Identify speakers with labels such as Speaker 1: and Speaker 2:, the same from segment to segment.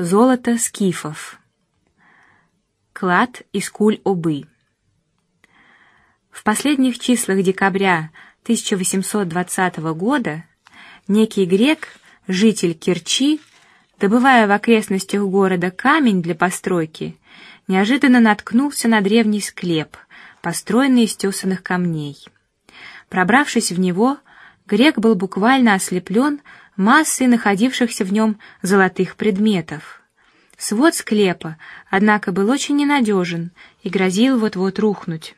Speaker 1: Золото скифов. Клад из Куль-Обы. В последних числах декабря 1820 года некий грек, житель Керчи, добывая в окрестностях города камень для постройки, неожиданно наткнулся на древний склеп, построенный из тесаных камней. Пробравшись в него, грек был буквально ослеплен массой находившихся в нем золотых предметов. Свод склепа, однако, был очень ненадежен и грозил вот-вот рухнуть.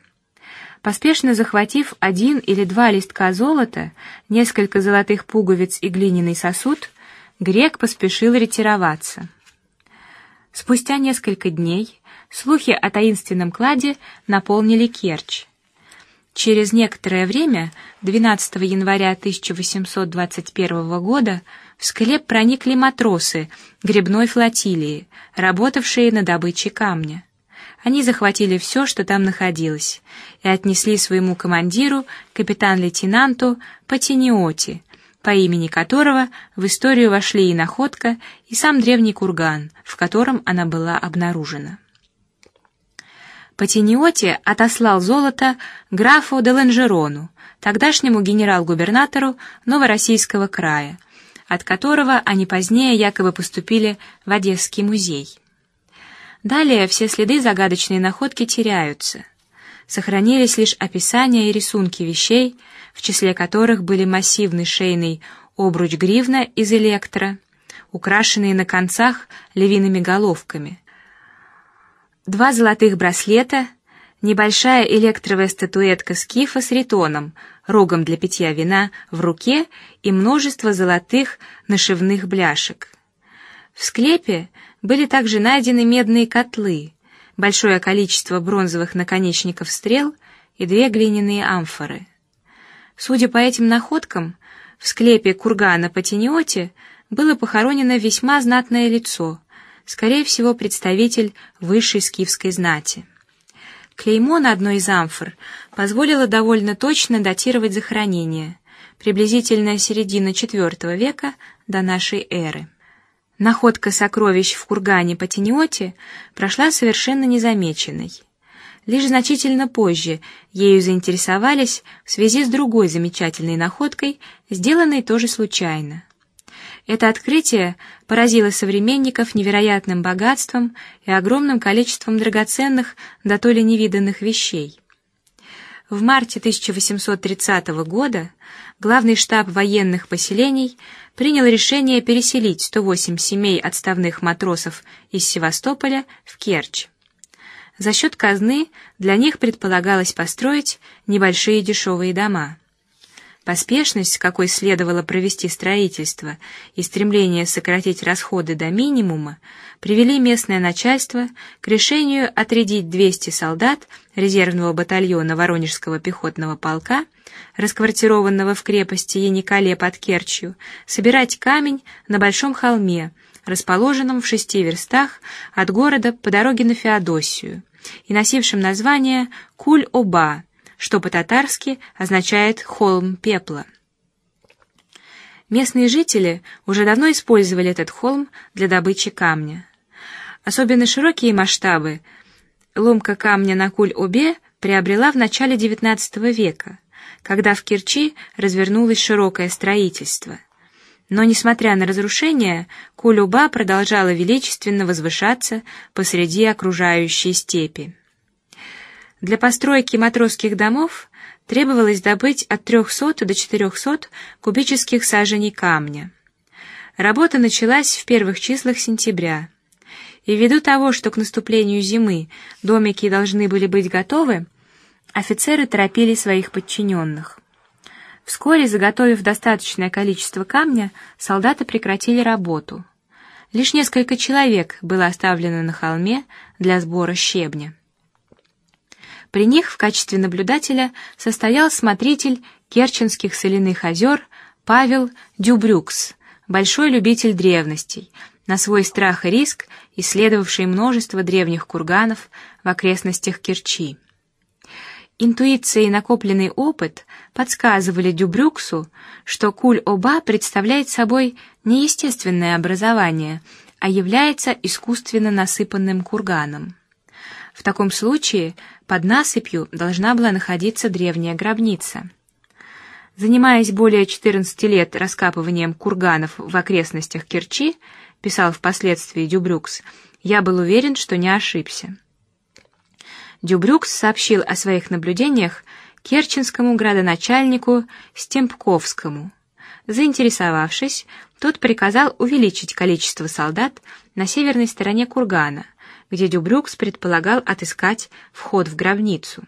Speaker 1: Поспешно захватив один или два листка золота, несколько золотых пуговиц и глиняный сосуд, грек поспешил ретироваться. Спустя несколько дней слухи о таинственном кладе наполнили Керчь. Через некоторое время, 12 января 1821 года, в склеп проникли матросы гребной флотилии, работавшие на добыче камня. Они захватили все, что там находилось, и отнесли своему командиру, капитан-лейтенанту Патиниоти, по имени которого в историю вошли и находка, и сам древний курган, в котором она была обнаружена. Патиниоти отослал золото графу де Ланжерону, тогдашнему генерал-губернатору Новороссийского края, от которого они позднее якобы поступили в Одесский музей. Далее все следы загадочной находки теряются. Сохранились лишь описания и рисунки вещей, в числе которых были массивный шейный обруч гривна из электро, украшенный на концах львиными головками, два золотых браслета, небольшая электровая статуэтка скифа с ритоном, рогом для питья вина в руке и множество золотых нашивных бляшек. В склепе были также найдены медные котлы, большое количество бронзовых наконечников стрел и две глиняные амфоры. Судя по этим находкам, в склепе кургана по Тениоте было похоронено весьма знатное лицо, скорее всего, представитель высшей скифской знати. Клеймо на одной из амфор позволило довольно точно датировать захоронение, приблизительно середина IV века до нашей эры. Находка сокровищ в кургане по Тениоте прошла совершенно незамеченной. Лишь значительно позже ею заинтересовались в связи с другой замечательной находкой, сделанной тоже случайно. Это открытие поразило современников невероятным богатством и огромным количеством драгоценных, да то ли невиданных вещей. В марте 1830 года главный штаб военных поселений принял решение переселить 108 семей отставных матросов из Севастополя в Керчь. За счет казны для них предполагалось построить небольшие дешевые дома. Поспешность, какой следовало провести строительство, и стремление сократить расходы до минимума привели местное начальство к решению отрядить 200 солдат резервного батальона Воронежского пехотного полка, расквартированного в крепости Яникале под Керчью, собирать камень на большом холме, расположенном в шести верстах от города по дороге на Феодосию и носившем название Куль-Оба что по-татарски означает холм пепла. Местные жители уже давно использовали этот холм для добычи камня. Особенно широкие масштабы ломка камня на Куль-Обе приобрела в начале XIX века, когда в Керчи развернулось широкое строительство. Но несмотря на разрушения, Куль-Оба продолжала величественно возвышаться посреди окружающей степи. Для постройки матросских домов требовалось добыть от 300 до 400 кубических саженей камня. Работа началась в первых числах сентября, и ввиду того, что к наступлению зимы домики должны были быть готовы, офицеры торопили своих подчиненных. Вскоре, заготовив достаточное количество камня, солдаты прекратили работу. Лишь несколько человек было оставлено на холме для сбора щебня. При них в качестве наблюдателя состоял смотритель Керченских соляных озер Павел Дюбрюкс, большой любитель древностей, на свой страх и риск исследовавший множество древних курганов в окрестностях Керчи. Интуиция и накопленный опыт подсказывали Дюбрюксу, что Куль-Оба представляет собой не естественное образование, а является искусственно насыпанным курганом. В таком случае под насыпью должна была находиться древняя гробница. Занимаясь более 14 лет раскапыванием курганов в окрестностях Керчи, писал впоследствии Дюбрюкс, я был уверен, что не ошибся. Дюбрюкс сообщил о своих наблюдениях керченскому градоначальнику Стемпковскому. Заинтересовавшись, тот приказал увеличить количество солдат на северной стороне кургана, где Дюбрюкс предполагал отыскать вход в гробницу.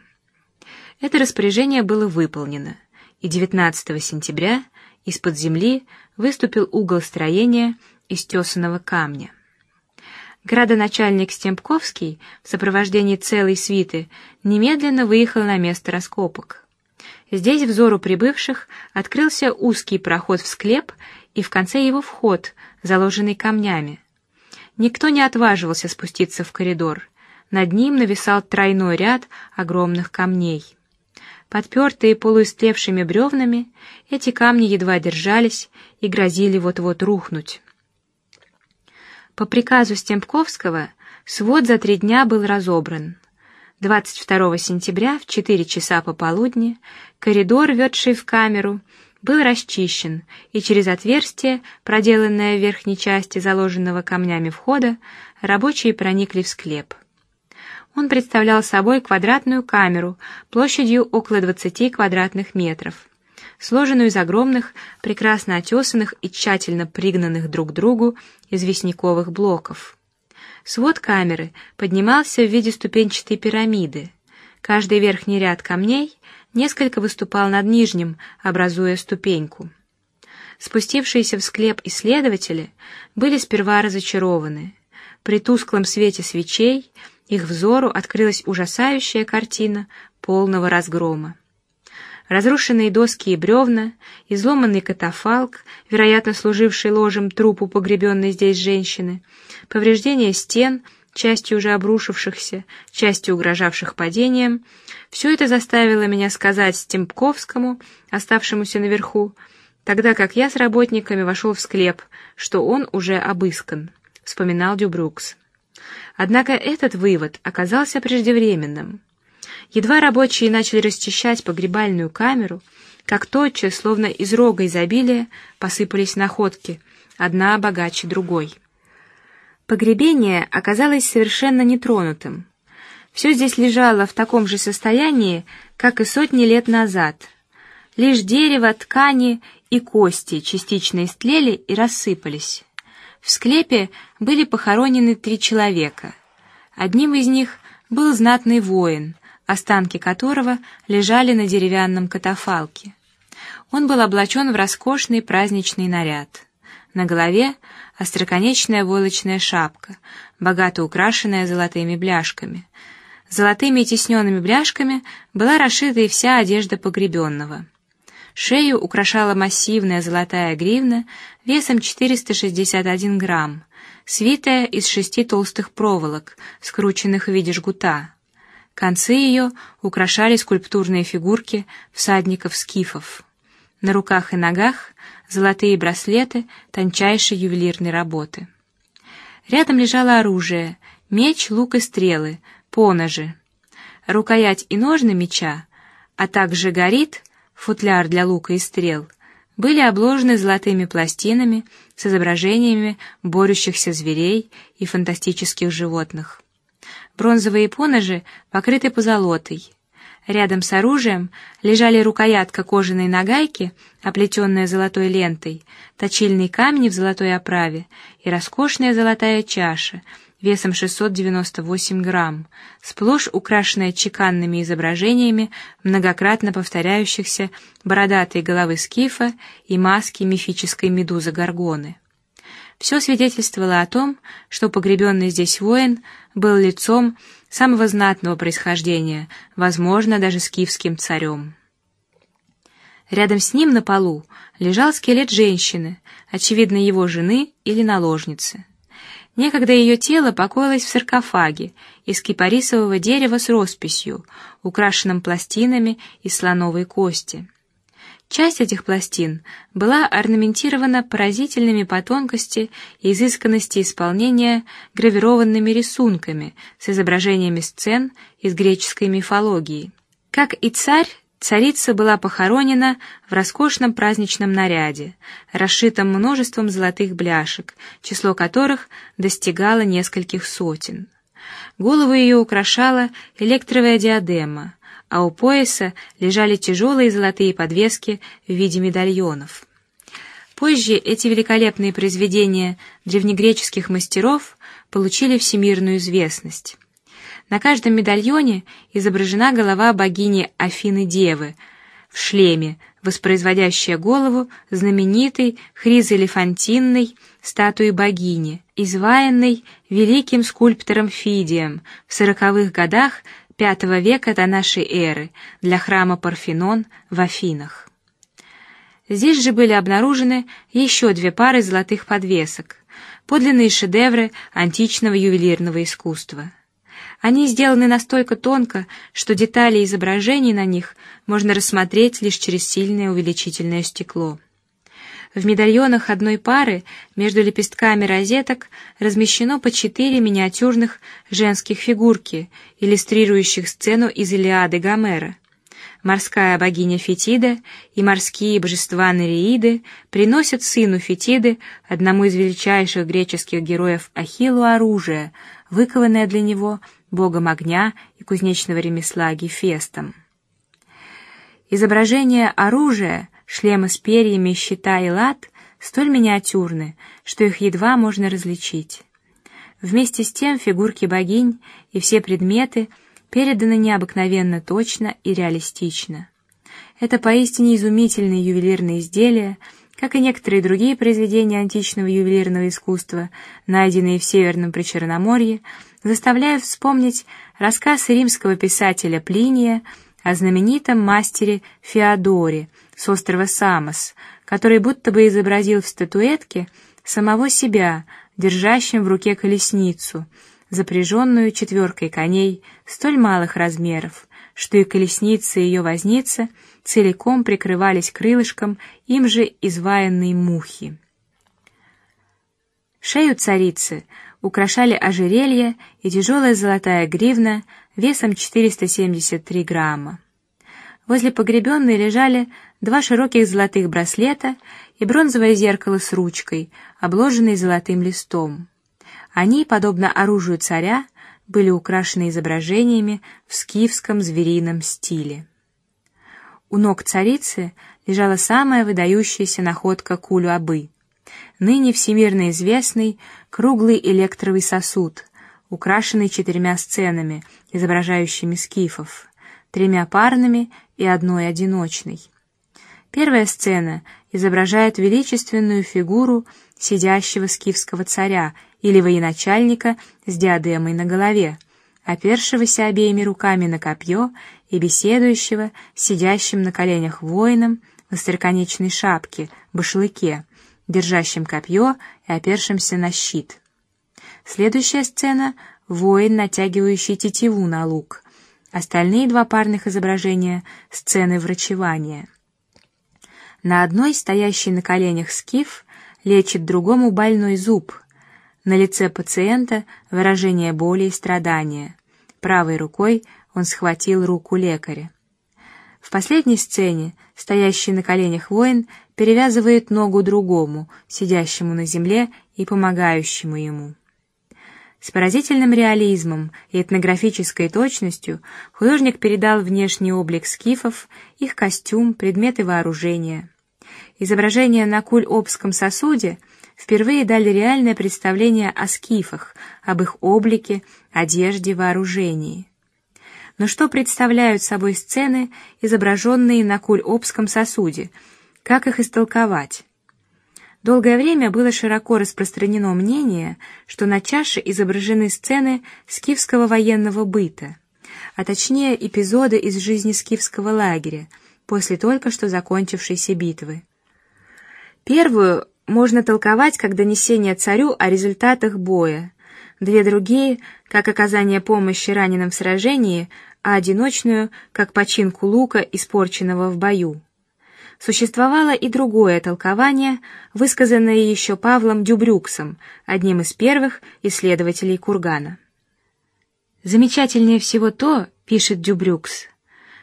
Speaker 1: Это распоряжение было выполнено, и 19 сентября из-под земли выступил угол строения из тесаного камня. Градоначальник Стемпковский в сопровождении целой свиты немедленно выехал на место раскопок. Здесь взору прибывших открылся узкий проход в склеп и в конце его вход, заложенный камнями. Никто не отваживался спуститься в коридор. Над ним нависал тройной ряд огромных камней. Подпертые полуистлевшими бревнами, эти камни едва держались и грозили вот-вот рухнуть. По приказу Стемпковского свод за три дня был разобран. 22 сентября в 4 часа пополудни коридор, ведший в камеру, был расчищен, и через отверстие, проделанное в верхней части заложенного камнями входа, рабочие проникли в склеп. Он представлял собой квадратную камеру площадью около 20 квадратных метров сложенную из огромных, прекрасно отесанных и тщательно пригнанных друг к другу известняковых блоков. Свод камеры поднимался в виде ступенчатой пирамиды. Каждый верхний ряд камней несколько выступал над нижним, образуя ступеньку. Спустившиеся в склеп исследователи были сперва разочарованы. При тусклом свете свечей их взору открылась ужасающая картина полного разгрома разрушенные доски и бревна, изломанный катафалк, вероятно служивший ложем трупу погребенной здесь женщины, повреждения стен, частью уже обрушившихся, частью угрожавших падением, все это заставило меня сказать Стемпковскому, оставшемуся наверху, тогда как я с работниками вошел в склеп, что он уже обыскан, вспоминал Дюбрукс. Однако этот вывод оказался преждевременным. Едва рабочие начали расчищать погребальную камеру, как тотчас, словно из рога изобилия, посыпались находки, одна богаче другой. Погребение оказалось совершенно нетронутым. Все здесь лежало в таком же состоянии, как и сотни лет назад. Лишь дерево, ткани и кости частично истлели и рассыпались. В склепе были похоронены три человека. Одним из них был знатный воин, останки которого лежали на деревянном катафалке. Он был облачен в роскошный праздничный наряд. На голове остроконечная войлочная шапка, богато украшенная золотыми бляшками. Золотыми тисненными бляшками была расшита и вся одежда погребенного. Шею украшала массивная золотая гривна весом 461 грамм, свитая из шести толстых проволок, скрученных в виде жгута. Концы ее украшали скульптурные фигурки всадников-скифов. На руках и ногах золотые браслеты тончайшей ювелирной работы. Рядом лежало оружие: меч, лук и стрелы, поножи, рукоять и ножны меча, а также горит, футляр для лука и стрел, были обложены золотыми пластинами с изображениями борющихся зверей и фантастических животных. Бронзовые поножи покрыты позолотой. Рядом с оружием лежали рукоятка кожаной нагайки, оплетенная золотой лентой, точильный камень в золотой оправе и роскошная золотая чаша весом 698 грамм, сплошь украшенная чеканными изображениями многократно повторяющихся бородатой головы скифа и маски мифической медузы Горгоны. Все свидетельствовало о том, что погребенный здесь воин был лицом самого знатного происхождения, возможно, даже скифским царем. Рядом с ним на полу лежал скелет женщины, очевидно его жены или наложницы. Некогда ее тело покоилось в саркофаге из кипарисового дерева с росписью, украшенным пластинами из слоновой кости. Часть этих пластин была орнаментирована поразительными по тонкости и изысканности исполнения гравированными рисунками с изображениями сцен из греческой мифологии. Как и царь, царица была похоронена в роскошном праздничном наряде, расшитом множеством золотых бляшек, число которых достигало нескольких сотен. Голову ее украшала электровая диадема, а у пояса лежали тяжелые золотые подвески в виде медальонов. Позже эти великолепные произведения древнегреческих мастеров получили всемирную известность. На каждом медальоне изображена голова богини Афины Девы в шлеме, воспроизводящая голову знаменитой хризелефантинной статуи богини, изваянной великим скульптором Фидием в сороковых годах V века до нашей эры для храма Парфенон в Афинах. Здесь же были обнаружены еще две пары золотых подвесок, подлинные шедевры античного ювелирного искусства. Они сделаны настолько тонко, что детали изображений на них можно рассмотреть лишь через сильное увеличительное стекло. В медальонах одной пары между лепестками розеток размещено по четыре миниатюрных женских фигурки, иллюстрирующих сцену из Илиады Гомера. Морская богиня Фетида и морские божества Нереиды приносят сыну Фетиды, одному из величайших греческих героев Ахиллу, оружие, выкованное для него богом огня и кузнечного ремесла Гефестом. Изображение оружия Шлемы с перьями, щита и лад столь миниатюрны, что их едва можно различить. Вместе с тем фигурки богинь и все предметы переданы необыкновенно точно и реалистично. Это поистине изумительные ювелирные изделия, как и некоторые другие произведения античного ювелирного искусства, найденные в Северном Причерноморье, заставляют вспомнить рассказ римского писателя Плиния о знаменитом мастере Феодоре с острова Самос, который будто бы изобразил в статуэтке самого себя, держащим в руке колесницу, запряженную четверкой коней столь малых размеров, что и колесница и ее возница целиком прикрывались крылышком им же изваянной мухи. Шею царицы украшали ожерелье и тяжелая золотая гривна весом 473 грамма. Возле погребенной лежали два широких золотых браслета и бронзовое зеркало с ручкой, обложенной золотым листом. Они, подобно оружию царя, были украшены изображениями в скифском зверином стиле. У ног царицы лежала самая выдающаяся находка кулю-абы, ныне всемирно известный круглый электровый сосуд, украшенный четырьмя сценами, изображающими скифов, тремя парными и одной одиночной. Первая сцена изображает величественную фигуру сидящего скифского царя или военачальника с диадемой на голове, опершегося обеими руками на копье и беседующего сидящим на коленях воином в остроконечной шапке, башлыке, держащим копье и опершимся на щит. Следующая сцена — воин, натягивающий тетиву на лук, Остальные два парных изображения — сцены врачевания. На одной стоящий на коленях скиф лечит другому больной зуб. На лице пациента выражение боли и страдания. Правой рукой он схватил руку лекаря. В последней сцене стоящий на коленях воин перевязывает ногу другому, сидящему на земле и помогающему ему. С поразительным реализмом и этнографической точностью художник передал внешний облик скифов, их костюм, предметы вооружения. Изображения на куль-обском сосуде впервые дали реальное представление о скифах, об их облике, одежде, вооружении. Но что представляют собой сцены, изображенные на куль-обском сосуде? Как их истолковать? Долгое время было широко распространено мнение, что на чаше изображены сцены скифского военного быта, а точнее эпизоды из жизни скифского лагеря после только что закончившейся битвы. Первую можно толковать как донесение царю о результатах боя, две другие как оказание помощи раненым в сражении, а одиночную как починку лука, испорченного в бою. Существовало и другое толкование, высказанное еще Павлом Дюбрюксом, одним из первых исследователей кургана. Замечательнее всего то, пишет Дюбрюкс,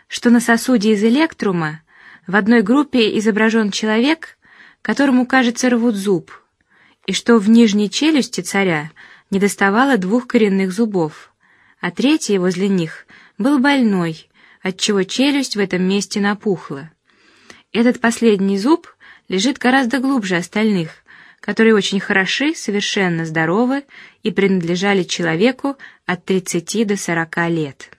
Speaker 1: что на сосуде из электрума в одной группе изображен человек, которому кажется рвут зуб, и что в нижней челюсти царя недоставало двух коренных зубов, а третий возле них был больной, отчего челюсть в этом месте напухла. Этот последний зуб лежит гораздо глубже остальных, которые очень хороши, совершенно здоровы и принадлежали человеку от 30 до 40 лет.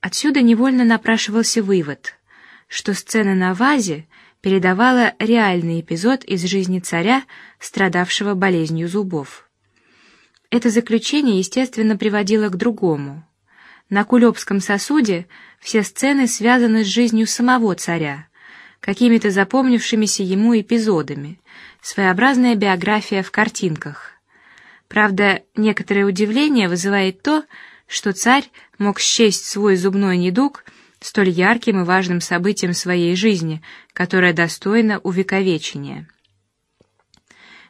Speaker 1: Отсюда невольно напрашивался вывод, что сцена на вазе передавала реальный эпизод из жизни царя, страдавшего болезнью зубов. Это заключение, естественно, приводило к другому. На кулебском сосуде все сцены связаны с жизнью самого царя, какими-то запомнившимися ему эпизодами, своеобразная биография в картинках. Правда, некоторое удивление вызывает то, что царь мог счесть свой зубной недуг столь ярким и важным событием своей жизни, которое достойно увековечения.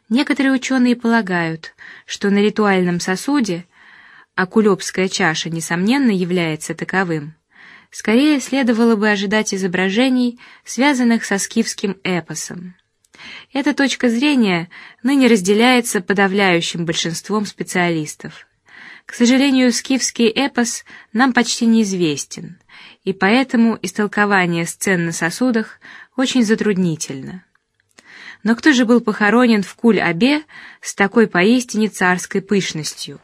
Speaker 1: Некоторые ученые полагают, что на ритуальном сосуде, а кулебская чаша несомненно является таковым, скорее следовало бы ожидать изображений, связанных со скифским эпосом. Эта точка зрения ныне разделяется подавляющим большинством специалистов. К сожалению, скифский эпос нам почти неизвестен, и поэтому истолкование сцен на сосудах очень затруднительно. Но кто же был похоронен в Куль-Абе с такой поистине царской пышностью?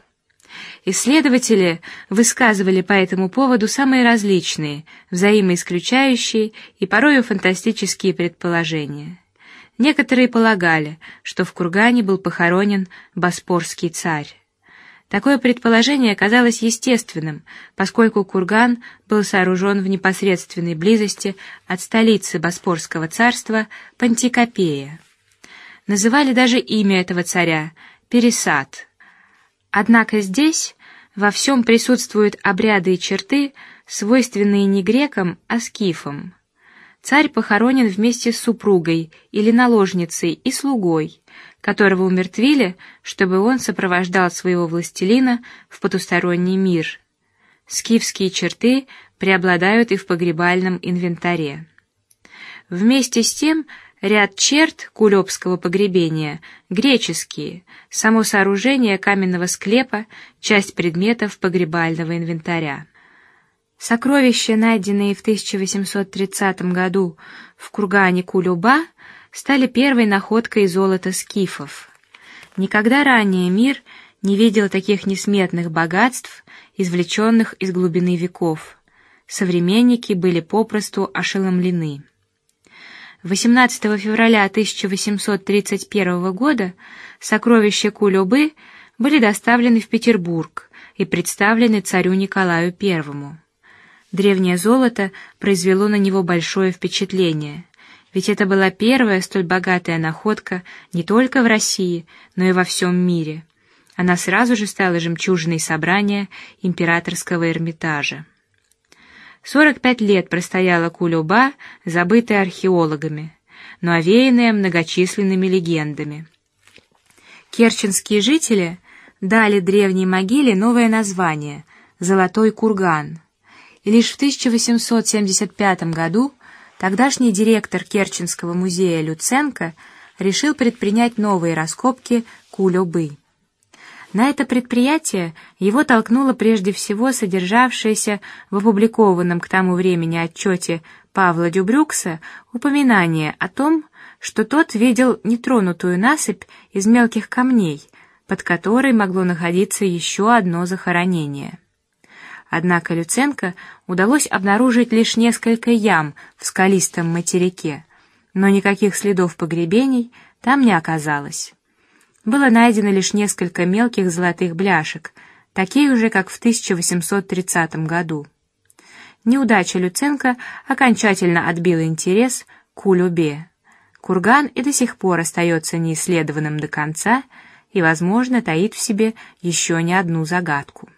Speaker 1: Исследователи высказывали по этому поводу самые различные, взаимоисключающие и порою фантастические предположения. Некоторые полагали, что в кургане был похоронен боспорский царь. Такое предположение казалось естественным, поскольку курган был сооружен в непосредственной близости от столицы Боспорского царства Пантикопея. Называли даже имя этого царя Пересад. Однако здесь во всем присутствуют обряды и черты, свойственные не грекам, а скифам. Царь похоронен вместе с супругой или наложницей и слугой, которого умертвили, чтобы он сопровождал своего властелина в потусторонний мир. Скифские черты преобладают и в погребальном инвентаре. Вместе с тем ряд черт кулебского погребения греческие, само сооружение каменного склепа, часть предметов погребального инвентаря. Сокровища, найденные в 1830 году в кургане Кулюба, стали первой находкой золота скифов. Никогда ранее мир не видел таких несметных богатств, извлеченных из глубины веков. Современники были попросту ошеломлены. 18 февраля 1831 года сокровища Кулюбы были доставлены в Петербург и представлены царю Николаю I. Древнее золото произвело на него большое впечатление, ведь это была первая столь богатая находка не только в России, но и во всем мире. Она сразу же стала жемчужиной собрания императорского Эрмитажа. Сорок пять лет простояла Кулюба, забытая археологами, но овеянная многочисленными легендами. Керченские жители дали древней могиле новое название — Золотой курган и лишь в 1875 году тогдашний директор Керченского музея Люценко решил предпринять новые раскопки Кулебы. На это предприятие его толкнуло прежде всего содержавшееся в опубликованном к тому времени отчете Павла Дюбрюкса упоминание о том, что тот видел нетронутую насыпь из мелких камней, под которой могло находиться еще одно захоронение. Однако Люценко удалось обнаружить лишь несколько ям в скалистом материке, но никаких следов погребений там не оказалось. Было найдено лишь несколько мелких золотых бляшек, такие же, как в 1830 году. Неудача Люценко окончательно отбила интерес к Улюбе. Курган и до сих пор остается неисследованным до конца и, возможно, таит в себе еще не одну загадку.